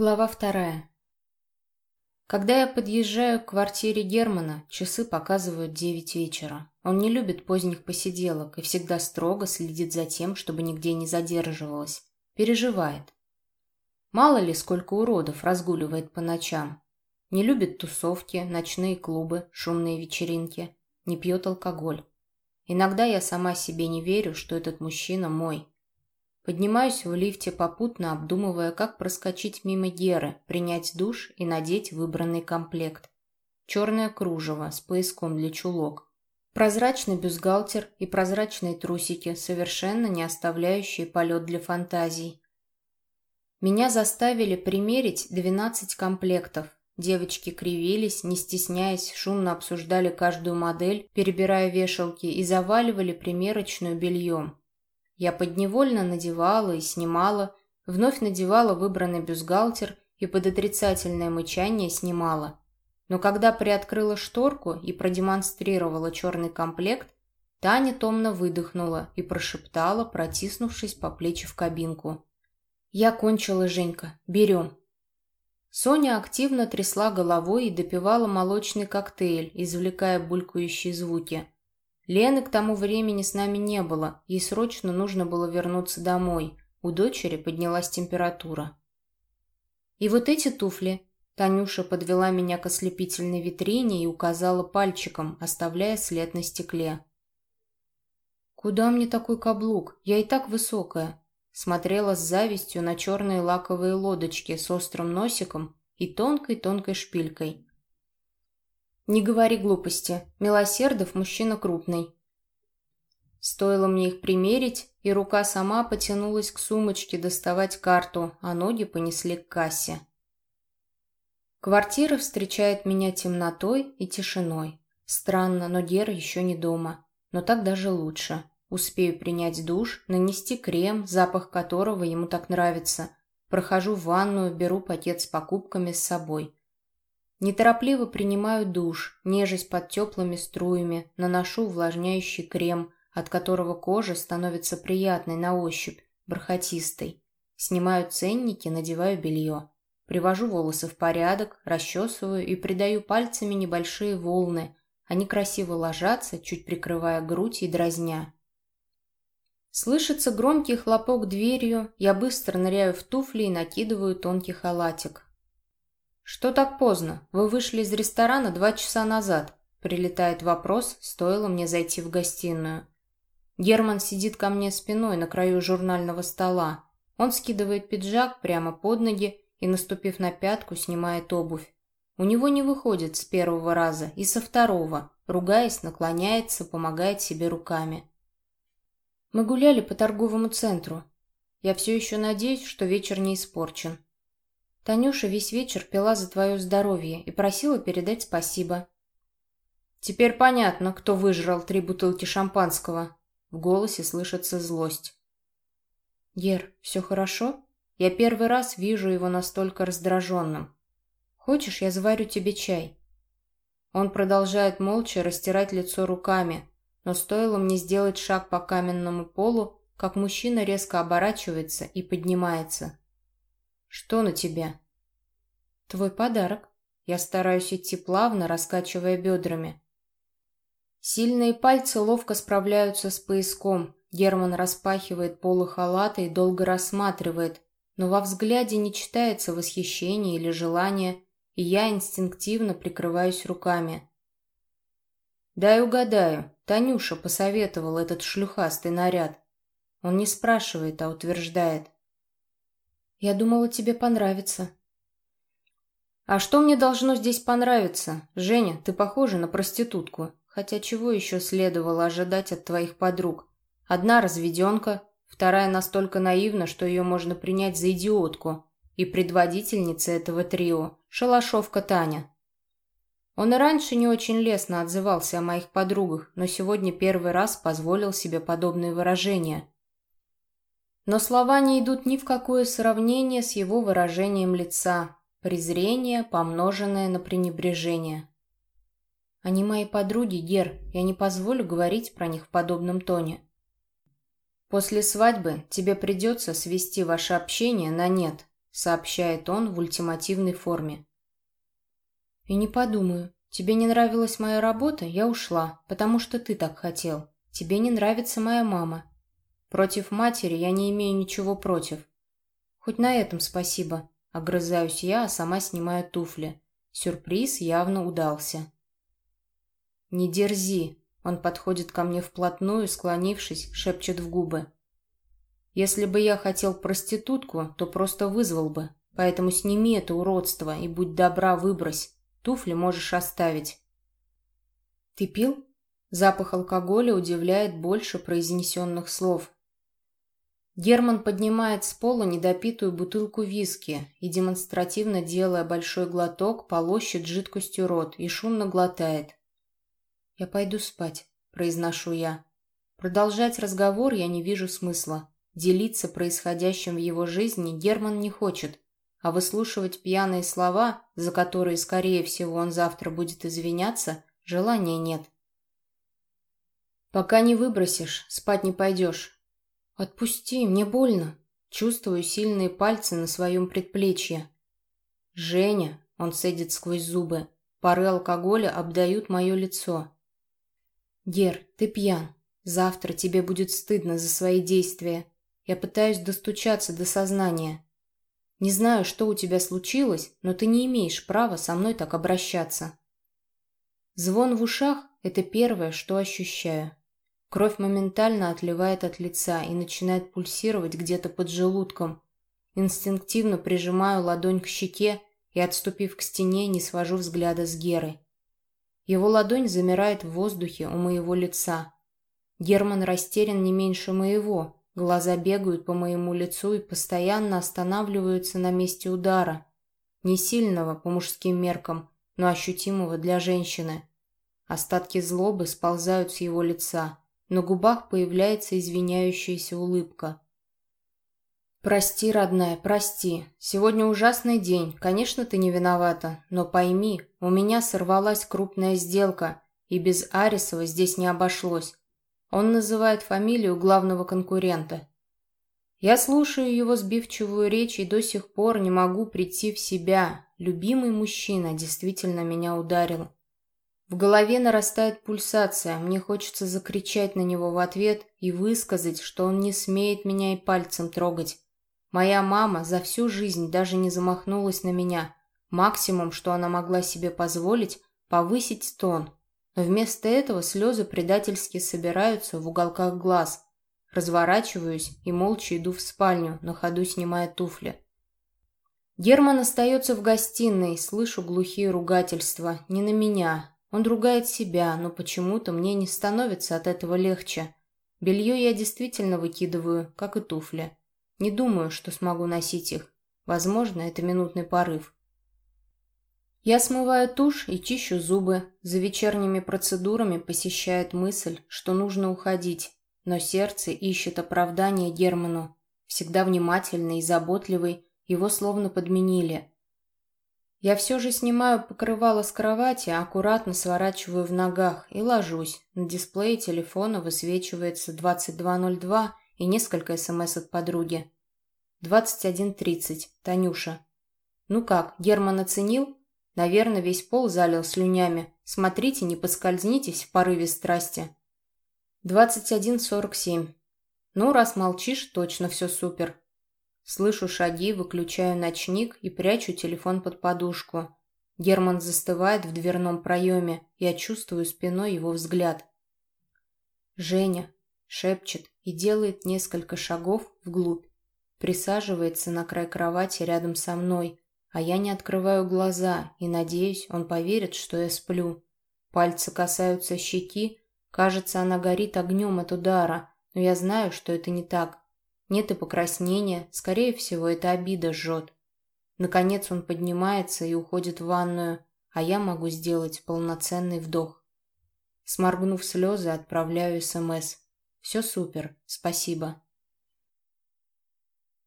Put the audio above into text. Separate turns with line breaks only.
Глава вторая. Когда я подъезжаю к квартире Германа, часы показывают девять вечера. Он не любит поздних посиделок и всегда строго следит за тем, чтобы нигде не задерживалась. Переживает. Мало ли, сколько уродов разгуливает по ночам. Не любит тусовки, ночные клубы, шумные вечеринки. Не пьет алкоголь. Иногда я сама себе не верю, что этот мужчина мой. Поднимаюсь в лифте попутно, обдумывая, как проскочить мимо Геры, принять душ и надеть выбранный комплект. Черное кружево с пояском для чулок. Прозрачный бюстгальтер и прозрачные трусики, совершенно не оставляющие полет для фантазий. Меня заставили примерить 12 комплектов. Девочки кривились, не стесняясь, шумно обсуждали каждую модель, перебирая вешалки и заваливали примерочную бельем. Я подневольно надевала и снимала, вновь надевала выбранный бюстгальтер и под отрицательное мычание снимала. Но когда приоткрыла шторку и продемонстрировала черный комплект, Таня томно выдохнула и прошептала, протиснувшись по плечи в кабинку. «Я кончила, Женька. Берем». Соня активно трясла головой и допивала молочный коктейль, извлекая булькающие звуки. Лены к тому времени с нами не было, ей срочно нужно было вернуться домой. У дочери поднялась температура. И вот эти туфли. Танюша подвела меня к ослепительной витрине и указала пальчиком, оставляя след на стекле. «Куда мне такой каблук? Я и так высокая». Смотрела с завистью на черные лаковые лодочки с острым носиком и тонкой-тонкой шпилькой. «Не говори глупости. Милосердов мужчина крупный». Стоило мне их примерить, и рука сама потянулась к сумочке доставать карту, а ноги понесли к кассе. Квартира встречает меня темнотой и тишиной. Странно, но Гера еще не дома. Но так даже лучше. Успею принять душ, нанести крем, запах которого ему так нравится. Прохожу в ванную, беру пакет с покупками с собой. Неторопливо принимаю душ, нежесть под теплыми струями, наношу увлажняющий крем, от которого кожа становится приятной на ощупь, бархатистой. Снимаю ценники, надеваю белье. Привожу волосы в порядок, расчесываю и придаю пальцами небольшие волны. Они красиво ложатся, чуть прикрывая грудь и дразня. Слышится громкий хлопок дверью, я быстро ныряю в туфли и накидываю тонкий халатик. «Что так поздно? Вы вышли из ресторана два часа назад», — прилетает вопрос, стоило мне зайти в гостиную. Герман сидит ко мне спиной на краю журнального стола. Он скидывает пиджак прямо под ноги и, наступив на пятку, снимает обувь. У него не выходит с первого раза и со второго, ругаясь, наклоняется, помогает себе руками. Мы гуляли по торговому центру. Я все еще надеюсь, что вечер не испорчен. Танюша весь вечер пила за твое здоровье и просила передать спасибо. Теперь понятно, кто выжрал три бутылки шампанского. В голосе слышится злость. Гер, все хорошо? Я первый раз вижу его настолько раздраженным. Хочешь, я заварю тебе чай? Он продолжает молча растирать лицо руками, но стоило мне сделать шаг по каменному полу, как мужчина резко оборачивается и поднимается. «Что на тебя?» «Твой подарок». Я стараюсь идти плавно, раскачивая бедрами. Сильные пальцы ловко справляются с пояском. Герман распахивает полы халата и долго рассматривает, но во взгляде не читается восхищение или желание, и я инстинктивно прикрываюсь руками. «Дай угадаю, Танюша посоветовал этот шлюхастый наряд». Он не спрашивает, а утверждает. Я думала, тебе понравится. А что мне должно здесь понравиться? Женя, ты похожа на проститутку. Хотя чего еще следовало ожидать от твоих подруг? Одна разведенка, вторая настолько наивна, что ее можно принять за идиотку. И предводительница этого трио – шалашовка Таня. Он и раньше не очень лестно отзывался о моих подругах, но сегодня первый раз позволил себе подобные выражения – но слова не идут ни в какое сравнение с его выражением лица. Презрение, помноженное на пренебрежение. Они мои подруги, Гер, я не позволю говорить про них в подобном тоне. После свадьбы тебе придется свести ваше общение на нет. сообщает он в ультимативной форме. И не подумаю. Тебе не нравилась моя работа, я ушла, потому что ты так хотел. Тебе не нравится моя мама. Против матери я не имею ничего против. Хоть на этом спасибо. Огрызаюсь я, а сама снимаю туфли. Сюрприз явно удался. «Не дерзи!» Он подходит ко мне вплотную, склонившись, шепчет в губы. «Если бы я хотел проститутку, то просто вызвал бы. Поэтому сними это уродство и будь добра, выбрось. Туфли можешь оставить». «Ты пил?» Запах алкоголя удивляет больше произнесенных слов. Герман поднимает с пола недопитую бутылку виски и, демонстративно делая большой глоток, полощет жидкостью рот и шумно глотает. «Я пойду спать», — произношу я. Продолжать разговор я не вижу смысла. Делиться происходящим в его жизни Герман не хочет, а выслушивать пьяные слова, за которые, скорее всего, он завтра будет извиняться, желания нет. «Пока не выбросишь, спать не пойдешь», «Отпусти, мне больно». Чувствую сильные пальцы на своем предплечье. «Женя», — он цедит сквозь зубы, пары алкоголя обдают мое лицо. «Гер, ты пьян. Завтра тебе будет стыдно за свои действия. Я пытаюсь достучаться до сознания. Не знаю, что у тебя случилось, но ты не имеешь права со мной так обращаться». Звон в ушах — это первое, что ощущаю. Кровь моментально отливает от лица и начинает пульсировать где-то под желудком. Инстинктивно прижимаю ладонь к щеке и, отступив к стене, не свожу взгляда с Геры. Его ладонь замирает в воздухе у моего лица. Герман растерян не меньше моего. Глаза бегают по моему лицу и постоянно останавливаются на месте удара. Не сильного по мужским меркам, но ощутимого для женщины. Остатки злобы сползают с его лица. На губах появляется извиняющаяся улыбка. «Прости, родная, прости. Сегодня ужасный день. Конечно, ты не виновата. Но пойми, у меня сорвалась крупная сделка, и без Арисова здесь не обошлось. Он называет фамилию главного конкурента. Я слушаю его сбивчивую речь и до сих пор не могу прийти в себя. Любимый мужчина действительно меня ударил. В голове нарастает пульсация, мне хочется закричать на него в ответ и высказать, что он не смеет меня и пальцем трогать. Моя мама за всю жизнь даже не замахнулась на меня. Максимум, что она могла себе позволить, повысить тон. Но вместо этого слезы предательски собираются в уголках глаз. Разворачиваюсь и молча иду в спальню, на ходу снимая туфли. Герман остается в гостиной, слышу глухие ругательства. Не на меня, он ругает себя, но почему-то мне не становится от этого легче. Белье я действительно выкидываю, как и туфли. Не думаю, что смогу носить их. Возможно, это минутный порыв. Я смываю тушь и чищу зубы. За вечерними процедурами посещает мысль, что нужно уходить. Но сердце ищет оправдание Герману. Всегда внимательный и заботливый, его словно подменили. Я все же снимаю покрывало с кровати, аккуратно сворачиваю в ногах и ложусь. На дисплее телефона высвечивается 22.02 и несколько СМС от подруги. 21.30. Танюша. Ну как, Герман оценил? Наверное, весь пол залил слюнями. Смотрите, не поскользнитесь в порыве страсти. 21.47. Ну, раз молчишь, точно все супер. Слышу шаги, выключаю ночник и прячу телефон под подушку. Герман застывает в дверном проеме, я чувствую спиной его взгляд. «Женя», — шепчет и делает несколько шагов вглубь. Присаживается на край кровати рядом со мной, а я не открываю глаза и надеюсь, он поверит, что я сплю. Пальцы касаются щеки, кажется, она горит огнем от удара, но я знаю, что это не так. Нет и покраснения, скорее всего, это обида жжет. Наконец он поднимается и уходит в ванную, а я могу сделать полноценный вдох. Сморгнув слезы, отправляю СМС. «Все супер, спасибо».